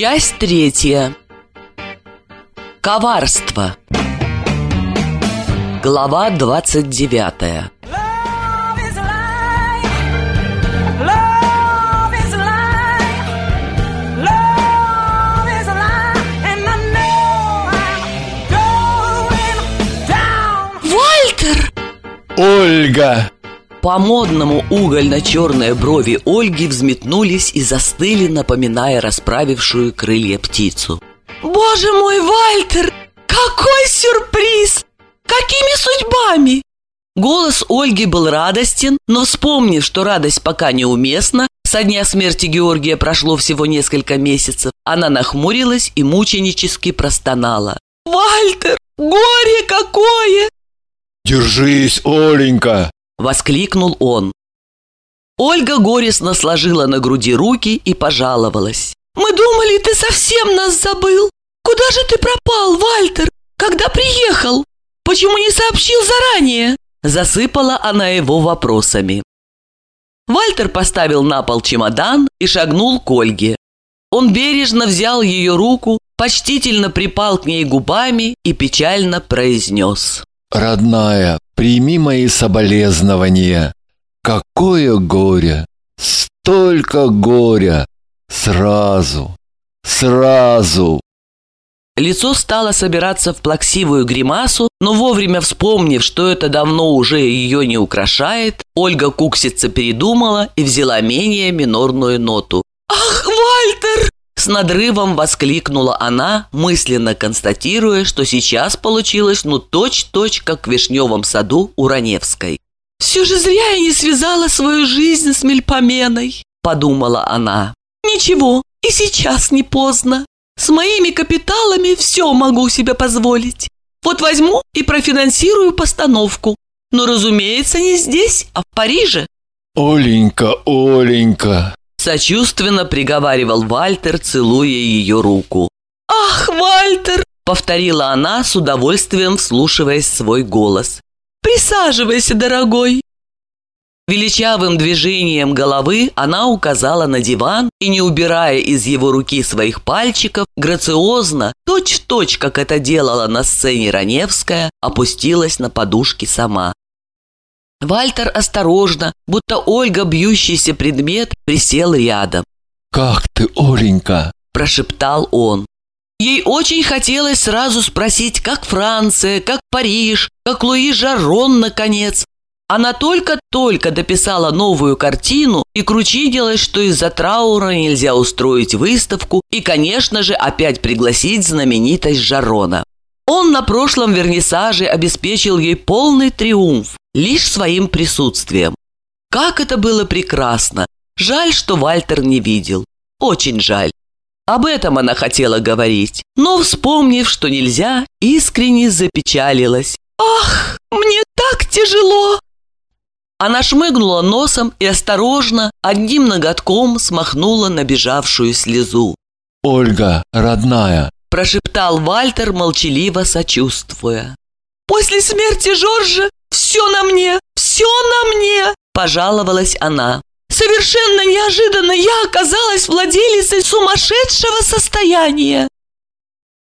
Часть третья. Коварство. Глава двадцать девятая. Ольга! По модному угольно-черные брови Ольги взметнулись и застыли, напоминая расправившую крылья птицу. «Боже мой, Вальтер! Какой сюрприз! Какими судьбами?» Голос Ольги был радостен, но вспомнив, что радость пока неуместна, со дня смерти Георгия прошло всего несколько месяцев, она нахмурилась и мученически простонала. «Вальтер, горе какое!» Держись, Оленька! Воскликнул он. Ольга горестно сложила на груди руки и пожаловалась. «Мы думали, ты совсем нас забыл. Куда же ты пропал, Вальтер? Когда приехал? Почему не сообщил заранее?» Засыпала она его вопросами. Вальтер поставил на пол чемодан и шагнул к Ольге. Он бережно взял ее руку, почтительно припал к ней губами и печально произнес. Родная, прими мои соболезнования. Какое горе! Столько горя! Сразу! Сразу! Лицо стало собираться в плаксивую гримасу, но вовремя вспомнив, что это давно уже ее не украшает, Ольга Куксица передумала и взяла менее минорную ноту. «Ах, Вальтер!» С надрывом воскликнула она, мысленно констатируя, что сейчас получилось ну точь-точь, как в Вишневом саду у Раневской. «Все же зря я не связала свою жизнь с Мельпоменой», – подумала она. «Ничего, и сейчас не поздно. С моими капиталами все могу себе позволить. Вот возьму и профинансирую постановку. Но, разумеется, не здесь, а в Париже». Оленька, Оленька! Сочувственно приговаривал Вальтер, целуя ее руку. «Ах, Вальтер!» — повторила она, с удовольствием вслушиваясь в свой голос. «Присаживайся, дорогой!» Величавым движением головы она указала на диван и, не убирая из его руки своих пальчиков, грациозно, точь-в-точь, как это делала на сцене Раневская, опустилась на подушки сама. Вальтер осторожно, будто Ольга бьющийся предмет, присел рядом. Как ты, Оленька? Прошептал он. Ей очень хотелось сразу спросить, как Франция, как Париж, как Луи Жарон, наконец. Она только-только дописала новую картину и кручинилась, что из-за траура нельзя устроить выставку и, конечно же, опять пригласить знаменитость Жарона. Он на прошлом вернисаже обеспечил ей полный триумф лишь своим присутствием. Как это было прекрасно! Жаль, что Вальтер не видел. Очень жаль. Об этом она хотела говорить, но, вспомнив, что нельзя, искренне запечалилась. «Ах, мне так тяжело!» Она шмыгнула носом и осторожно, одним ноготком смахнула набежавшую слезу. Ольга, родная, Прошептал Вальтер, молчаливо сочувствуя. «После смерти Жоржа все на мне, все на мне!» Пожаловалась она. «Совершенно неожиданно я оказалась владелицей сумасшедшего состояния!»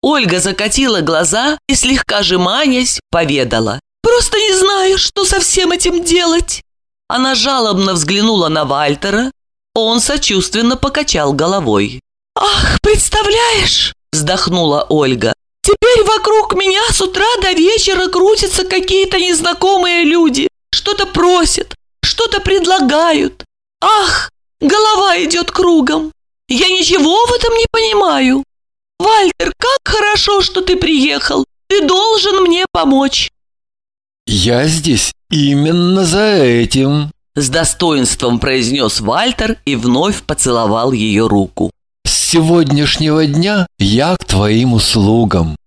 Ольга закатила глаза и, слегка жеманясь, поведала. «Просто не знаю, что со всем этим делать!» Она жалобно взглянула на Вальтера. Он сочувственно покачал головой. «Ах, представляешь!» – вздохнула Ольга. «Теперь вокруг меня с утра до вечера крутятся какие-то незнакомые люди. Что-то просят, что-то предлагают. Ах, голова идет кругом. Я ничего в этом не понимаю. Вальтер, как хорошо, что ты приехал. Ты должен мне помочь». я здесь именно за этим. С достоинством произнес Вальтер и вновь поцеловал ее руку. С сегодняшнего дня я к твоим услугам.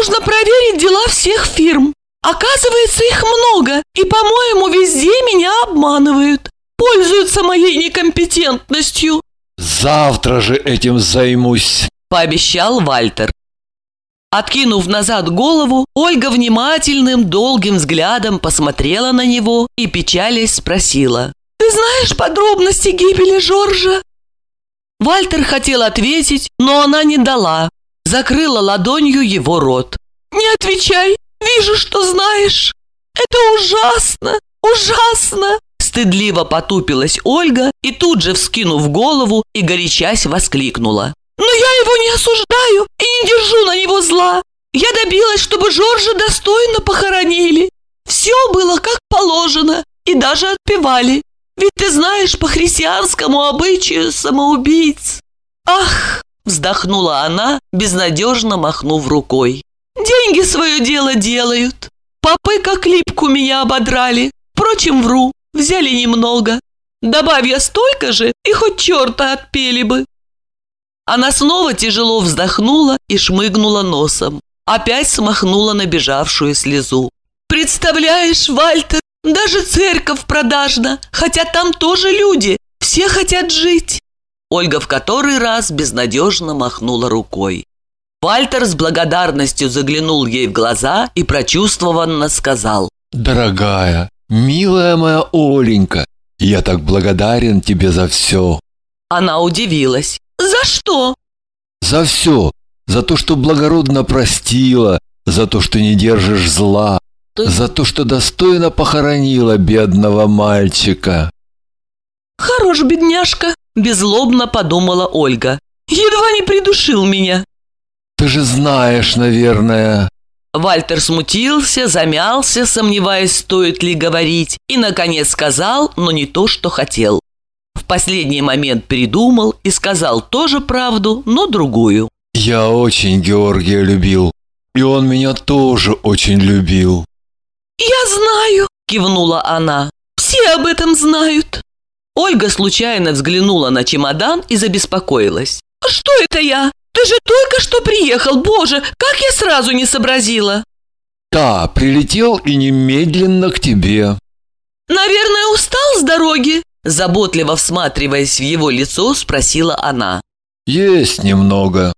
Нужно проверить дела всех фирм. Оказывается, их много, и, по-моему, везде меня обманывают. Пользуются моей некомпетентностью, Завтра же этим займусь. пообещал Вальтер. Откинув назад голову, Ольга внимательным, долгим взглядом посмотрела на него и, печалясь, спросила. «Ты знаешь подробности гибели Жоржа?» Вальтер хотел ответить, но она не дала. Закрыла ладонью его рот. «Не отвечай, вижу, что знаешь. Это ужасно, ужасно!» Стыдливо потупилась Ольга и тут же, вскинув голову и горячась, воскликнула. «Но я его не осуждаю и не держу на него зла. Я добилась, чтобы Жоржа достойно похоронили. Все было как положено и даже отпевали. Ведь ты знаешь по христианскому обычаю самоубийц. Ах, вздохнула она, безнадежно махнув рукой. Деньги свое дело делают. Попы как липку меня ободрали. Впрочем, вру, взяли немного. Добавь я столько же, и хоть черта отпели бы. Она снова тяжело вздохнула и шмыгнула носом. Опять смахнула набежавшую слезу. «Представляешь, Вальтер, даже церковь продажна, хотя там тоже люди, все хотят жить». Ольга в который раз безнадежно махнула рукой. Вальтер с благодарностью заглянул ей в глаза и прочувствованно сказал. Дорогая, милая моя Оленька, я так благодарен тебе за все. Она удивилась. «За что?» За все. За то, что благородно простила, за то, что не держишь зла, за то, что достойно похоронила бедного мальчика. «Хорош, бедняжка!» – беззлобно подумала Ольга. «Едва не придушил меня!» Ты же знаешь, наверное. Вальтер смутился, замялся, сомневаясь, стоит ли говорить, и, наконец, сказал, но не то, что хотел. В последний момент передумал и сказал тоже правду, но другую. Я очень Георгия любил, и он меня тоже очень любил. «Я знаю!» – кивнула она. «Все об этом знают!» Ольга случайно взглянула на чемодан и забеспокоилась. «Что это я? Ты же только что приехал, боже, как я сразу не сообразила!» Да, прилетел и немедленно к тебе. «Наверное, устал с дороги?» Заботливо всматриваясь в его лицо, спросила она. Есть немного.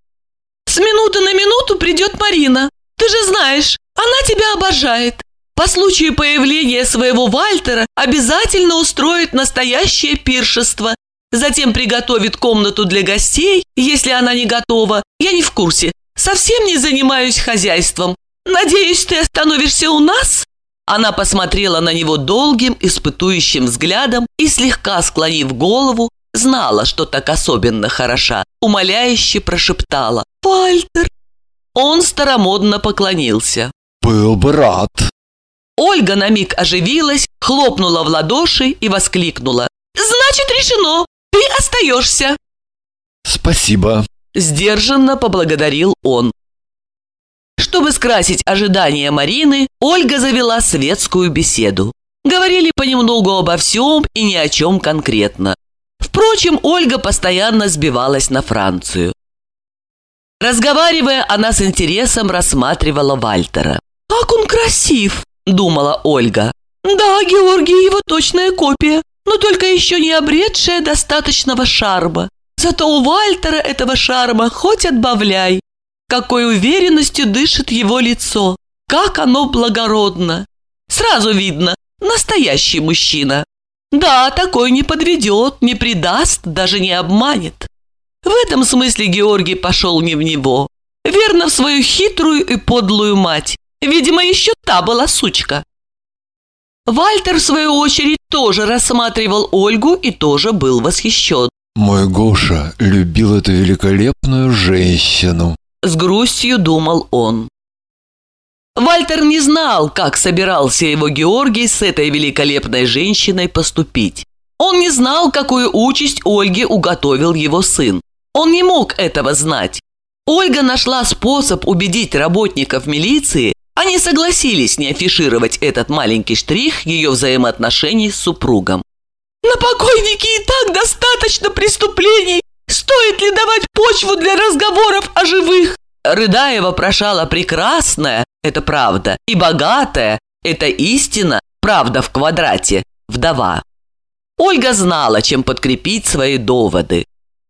«С минуты на минуту придет Марина. Ты же знаешь, она тебя обожает. По случаю появления своего Вальтера обязательно устроит настоящее пиршество. Затем приготовит комнату для гостей, если она не готова. Я не в курсе. Совсем не занимаюсь хозяйством. Надеюсь, ты остановишься у нас?» Она посмотрела на него долгим, испытующим взглядом и, слегка склонив голову, знала, что так особенно хороша, умоляюще прошептала «Вальтер!». Он старомодно поклонился. Был бы рад. Ольга на миг оживилась, хлопнула в ладоши и воскликнула «Значит, решено! Ты остаешься!» Спасибо. Сдержанно поблагодарил он. Чтобы скрасить ожидания Марины, Ольга завела светскую беседу. Говорили понемногу обо всем и ни о чем конкретно. Впрочем, Ольга постоянно сбивалась на Францию. Разговаривая, она с интересом рассматривала Вальтера. «Как он красив!» – думала Ольга. «Да, Георгий его точная копия, но только еще не обретшая достаточного шарма. Зато у Вальтера этого шарма хоть отбавляй. Какой уверенностью дышит его лицо, как оно благородно. Сразу видно, настоящий мужчина. Да, такой не подведет, не предаст, даже не обманет. В этом смысле Георгий пошел не в него. Верно, в свою хитрую и подлую мать. Видимо, еще та была сучка. Вальтер, в свою очередь, тоже рассматривал Ольгу и тоже был восхищен. Мой Гоша любил эту великолепную женщину. С грустью думал он. Вальтер не знал, как собирался его Георгий с этой великолепной женщиной поступить. Он не знал, какую участь Ольге уготовил его сын. Он не мог этого знать. Ольга нашла способ убедить работников милиции, они согласились не афишировать этот маленький штрих ее взаимоотношений с супругом. «На покойнике и так достаточно преступлений. Стоит ли давать почву для разговоров о живых?» Рыдая вопрошала прекрасная, это правда, и богатая, это истина, правда в квадрате, вдова. Ольга знала, чем подкрепить свои доводы.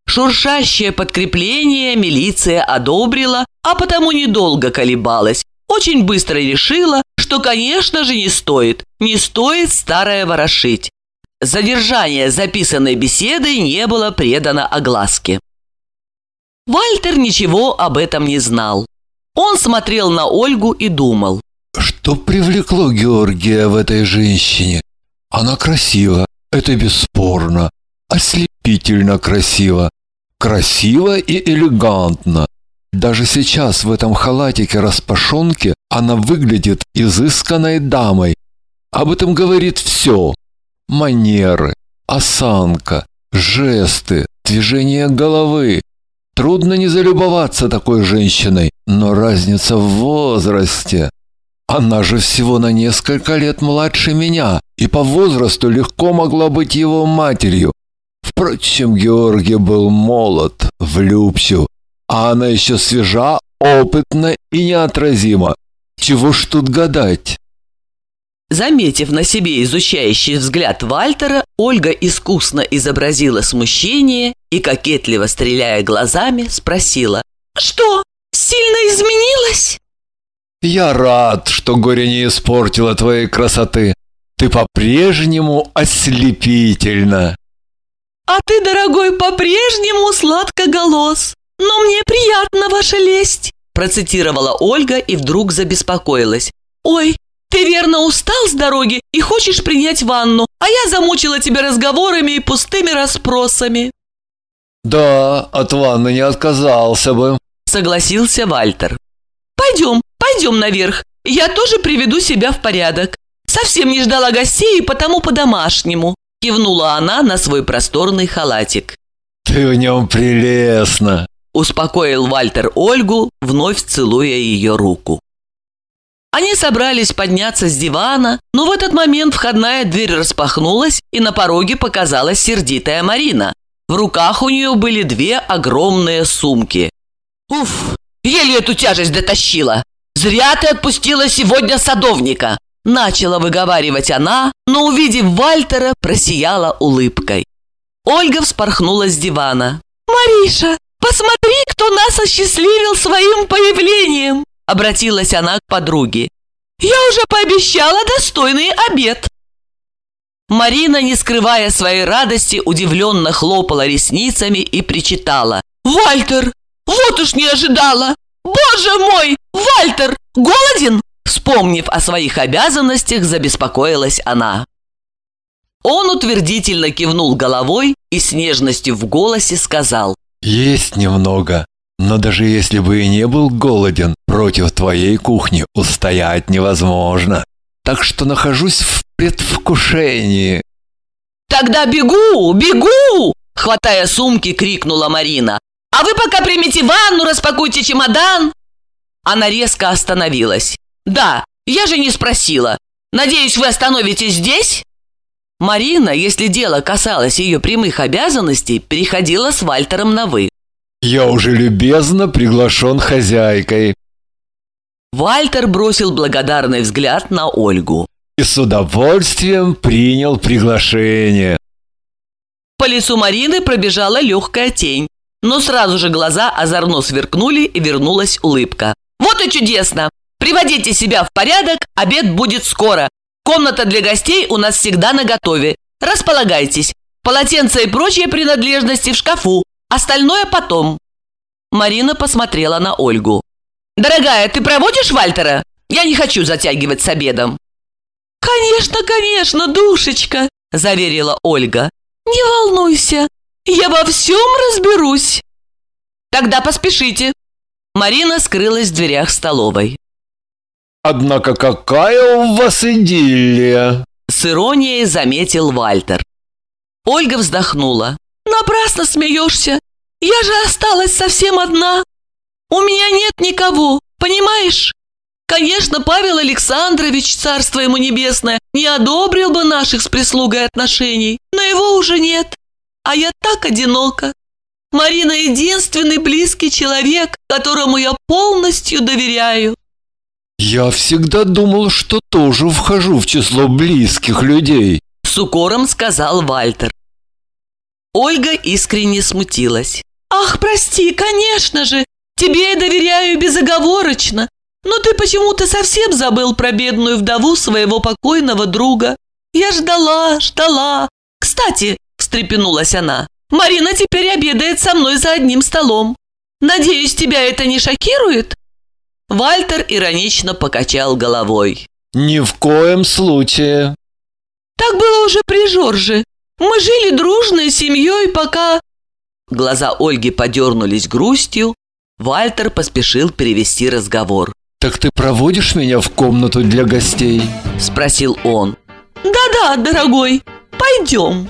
Шуршащее подкрепление милиция одобрила, а потому недолго колебалась, очень быстро решила, что, конечно же, не стоит, не стоит старое ворошить. задержание записанной беседы не было предано огласке. Вальтер ничего об этом не знал. Он смотрел на Ольгу и думал. Что привлекло Георгия в этой женщине? Она красива, это бесспорно. Ослепительно красиво. Красиво и элегантно. Даже сейчас в этом халатике-распашонке она выглядит изысканной дамой. Об этом говорит все. Манеры, осанка, жесты, движение головы. Трудно не залюбоваться такой женщиной, но разница в возрасте. Она же всего на несколько лет младше меня и по возрасту легко могла быть его матерью. Впрочем, Георгий был молод, влюбчив, а она еще свежа, опытна и неотразима. Чего ж тут гадать? Заметив на себе изучающий взгляд Вальтера, Ольга искусно изобразила смущение и, кокетливо стреляя глазами, спросила «Что, сильно изменилась?» Я рад, что горе не испортило твоей красоты. Ты по-прежнему ослепительна. «А ты, дорогой, по-прежнему сладкоголос, но мне приятно ваша лесть», процитировала Ольга и вдруг забеспокоилась. «Ой, ты верно устал с дороги и хочешь принять ванну, а я замучила тебя разговорами и пустыми расспросами». Да, от ванны не отказался бы. Согласился Вальтер. «Пойдем, пойдем наверх. Я тоже приведу себя в порядок. Совсем не ждала гостей и потому по-домашнему», кивнула она на свой просторный халатик. Ты в нем прелестна. Успокоил Вальтер Ольгу, вновь целуя ее руку. Они собрались подняться с дивана, но в этот момент входная дверь распахнулась, и на пороге показалась сердитая Марина. В руках у нее были две огромные сумки. «Уф, еле эту тяжесть дотащила! Зря ты отпустила сегодня садовника!» Начала выговаривать она, но, увидев Вальтера, просияла улыбкой. Ольга вспорхнула с дивана. «Мариша, посмотри, кто нас осчастливил своим появлением!» Обратилась она к подруге. «Я уже пообещала достойный обед!» Марина, не скрывая своей радости, удивленно хлопала ресницами и причитала. «Вальтер, вот уж не ожидала! Боже мой, Вальтер, голоден?» Вспомнив о своих обязанностях, забеспокоилась она. Он утвердительно кивнул головой и с нежностью в голосе сказал. Есть немного, но даже если бы и не был голоден, против твоей кухни устоять невозможно. Так что нахожусь в предвкушении. «Тогда бегу, бегу!» Хватая сумки, крикнула Марина. «А вы пока примите ванну, распакуйте чемодан!» Она резко остановилась. «Да, я же не спросила. Надеюсь, вы остановитесь здесь?» Марина, если дело касалось ее прямых обязанностей, переходила с Вальтером на «вы». Я уже любезно приглашен хозяйкой. Вальтер бросил благодарный взгляд на Ольгу. И с удовольствием принял приглашение. По лицу Марины пробежала легкая тень, но сразу же глаза озорно сверкнули и вернулась улыбка. «Вот и чудесно! Приводите себя в порядок, обед будет скоро. Комната для гостей у нас всегда наготове. Располагайтесь. Полотенца и прочие принадлежности в шкафу. Остальное потом». Марина посмотрела на Ольгу. «Дорогая, ты проводишь Вальтера? Я не хочу затягивать с обедом». «Конечно, конечно, душечка», – заверила Ольга. «Не волнуйся, я во всем разберусь». «Тогда поспешите». Марина скрылась в дверях столовой. Однако какая у вас идиллия! С иронией заметил Вальтер. Ольга вздохнула. «Напрасно смеешься. Я же осталась совсем одна. У меня нет никого, понимаешь? Конечно, Павел Александрович, царство ему небесное, не одобрил бы наших с прислугой отношений, но его уже нет. А я так одинока. Марина единственный близкий человек, которому я полностью доверяю. Я всегда думал, что тоже вхожу в число близких людей. С укором сказал Вальтер. Ольга искренне смутилась. «Ах, прости, конечно же! Тебе я доверяю безоговорочно, но ты почему-то совсем забыл про бедную вдову своего покойного друга. Я ждала, ждала, кстати?» – встрепенулась она. «Марина теперь обедает со мной за одним столом. Надеюсь, тебя это не шокирует?» Вальтер иронично покачал головой. Ни в коем случае. Так было уже при Жорже. Мы жили дружной семьей, пока...» Глаза Ольги подернулись грустью. Вальтер поспешил перевести разговор. Так ты проводишь меня в комнату для гостей? Спросил он. «Да-да, дорогой, пойдем».